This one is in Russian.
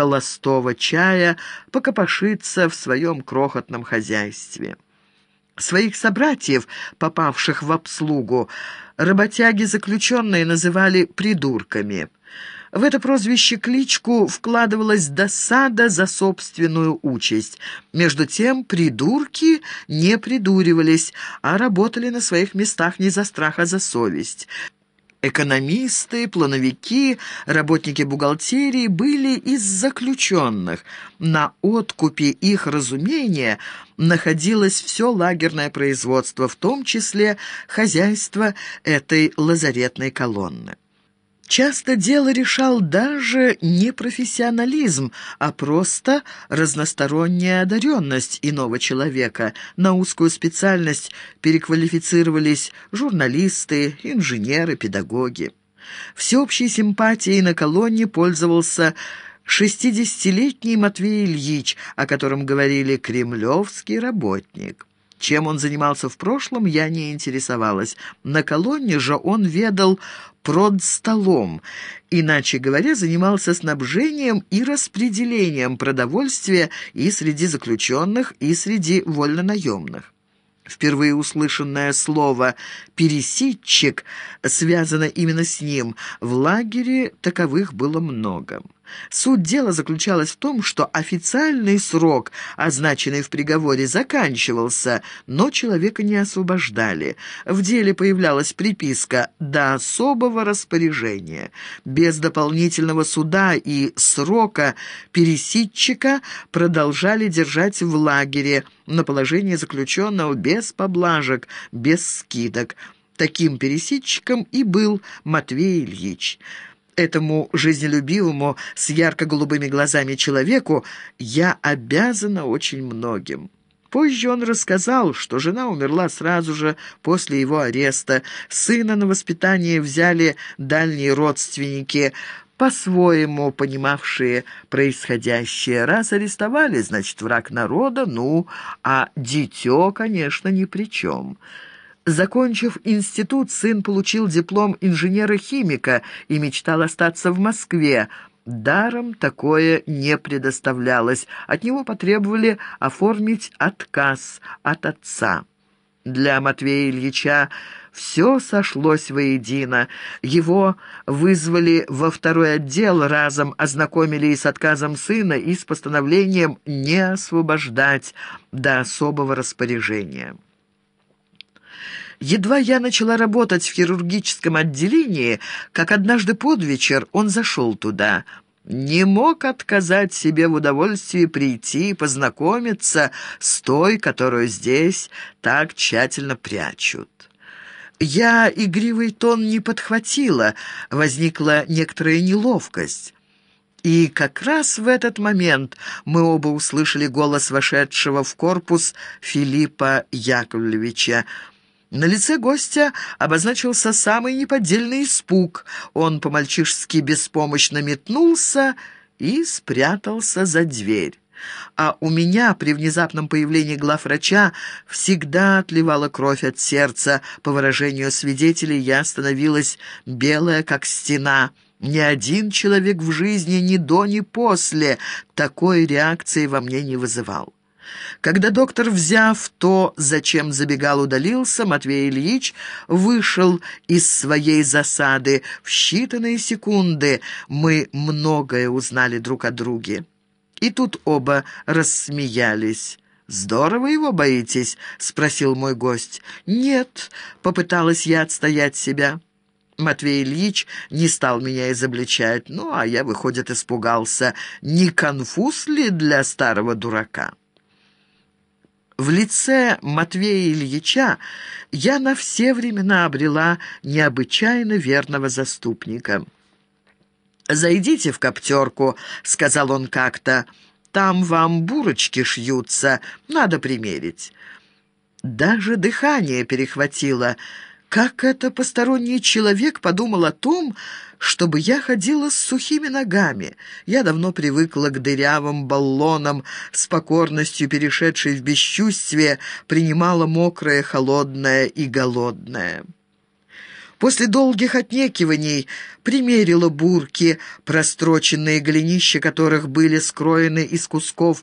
холостого чая, покопошиться в своем крохотном хозяйстве. Своих собратьев, попавших в обслугу, работяги-заключенные называли «придурками». В это прозвище кличку вкладывалась досада за собственную участь. Между тем придурки не придуривались, а работали на своих местах не за страх, а за совесть. Экономисты, плановики, работники бухгалтерии были из заключенных. На откупе их разумения находилось все лагерное производство, в том числе хозяйство этой лазаретной колонны. Часто дело решал даже не профессионализм, а просто разносторонняя одаренность иного человека. На узкую специальность переквалифицировались журналисты, инженеры, педагоги. Всеобщей симпатией на колонне пользовался 60-летний Матвей Ильич, о котором говорили «кремлевский работник». Чем он занимался в прошлом, я не интересовалась. На колонне же он ведал продстолом, иначе говоря, занимался снабжением и распределением продовольствия и среди заключенных, и среди вольнонаемных. Впервые услышанное слово «пересидчик» связано именно с ним. В лагере таковых было много. Суть дела заключалась в том, что официальный срок, означенный в приговоре, заканчивался, но человека не освобождали. В деле появлялась приписка «до особого распоряжения». Без дополнительного суда и срока пересидчика продолжали держать в лагере на положении заключенного без поблажек, без скидок. Таким пересидчиком и был Матвей Ильич этому жизнелюбивому с ярко-голубыми глазами человеку я обязана очень многим. Позже он рассказал, что жена умерла сразу же после его ареста. Сына на воспитание взяли дальние родственники, по-своему понимавшие происходящее. Раз арестовали, значит, враг народа, ну, а дитё, конечно, ни при чем». Закончив институт, сын получил диплом инженера-химика и мечтал остаться в Москве. Даром такое не предоставлялось. От него потребовали оформить отказ от отца. Для Матвея Ильича все сошлось воедино. Его вызвали во второй отдел, разом ознакомили и с отказом сына, и с постановлением не освобождать до особого распоряжения. Едва я начала работать в хирургическом отделении, как однажды под вечер он зашел туда. Не мог отказать себе в удовольствии прийти и познакомиться с той, которую здесь так тщательно прячут. Я игривый тон не подхватила, возникла некоторая неловкость. И как раз в этот момент мы оба услышали голос вошедшего в корпус Филиппа Яковлевича. На лице гостя обозначился самый неподдельный испуг. Он по-мальчишески беспомощно метнулся и спрятался за дверь. А у меня при внезапном появлении главврача всегда отливала кровь от сердца. По выражению свидетелей, я становилась белая, как стена. Ни один человек в жизни ни до, ни после такой реакции во мне не вызывал. Когда доктор, взяв то, зачем забегал, удалился, Матвей Ильич вышел из своей засады. В считанные секунды мы многое узнали друг о друге. И тут оба рассмеялись. «Здорово его боитесь?» — спросил мой гость. «Нет», — попыталась я отстоять себя. Матвей Ильич не стал меня изобличать, ну, а я, выходит, испугался. Не конфуз ли для старого дурака?» В лице Матвея Ильича я на все времена обрела необычайно верного заступника. «Зайдите в коптерку», — сказал он как-то. «Там вам бурочки шьются, надо примерить». Даже дыхание перехватило — как это посторонний человек подумал о том, чтобы я ходила с сухими ногами? Я давно привыкла к дырявым баллонам, с покорностью перешедшей в бесчувствие, принимала мокрое, холодное и голодное. После долгих отнекиваний примерила бурки, простроченные голенища которых были скроены из кусков